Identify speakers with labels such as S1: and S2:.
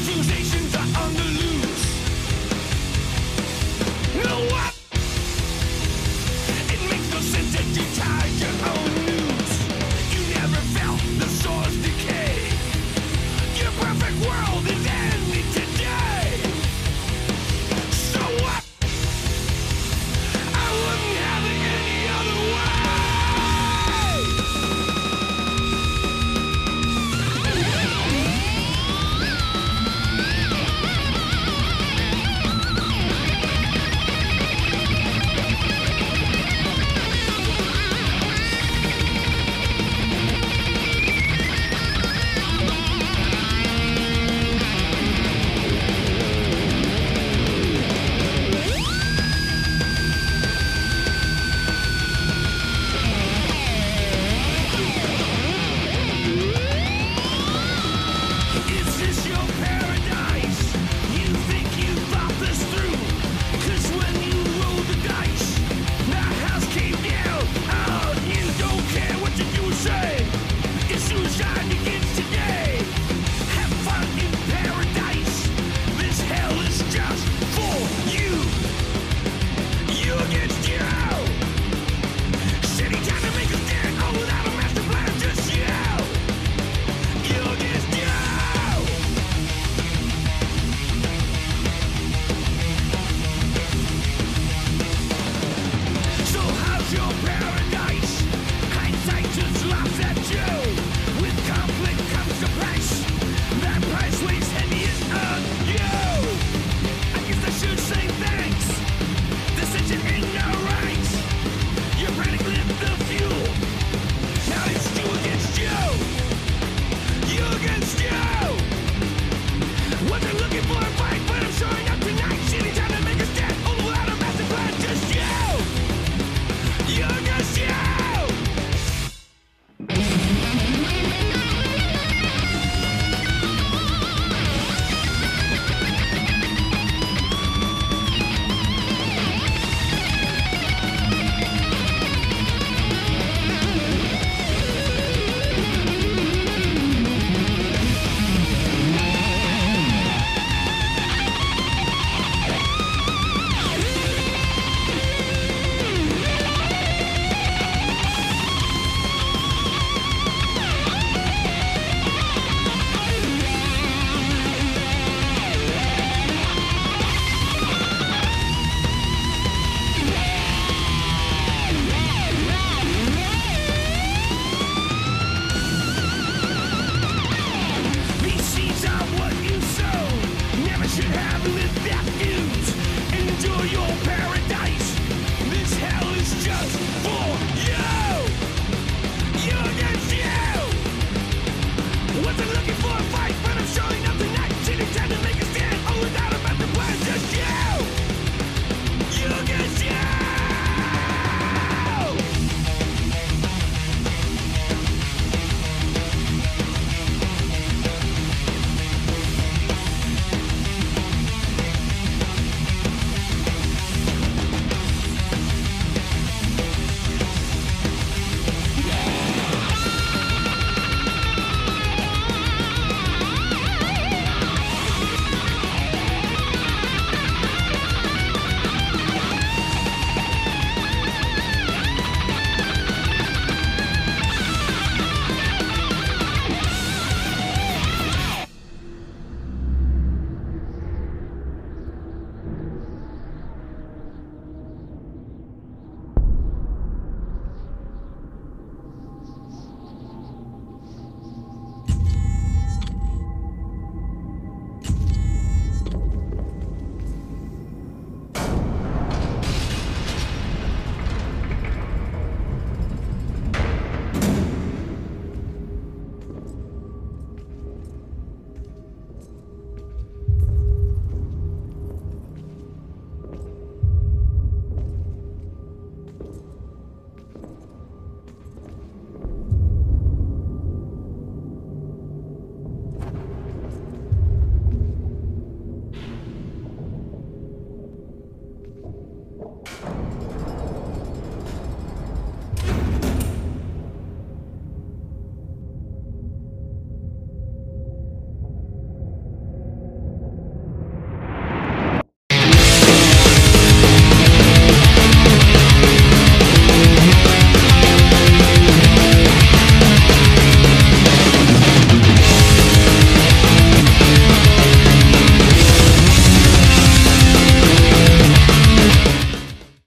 S1: accusations are on the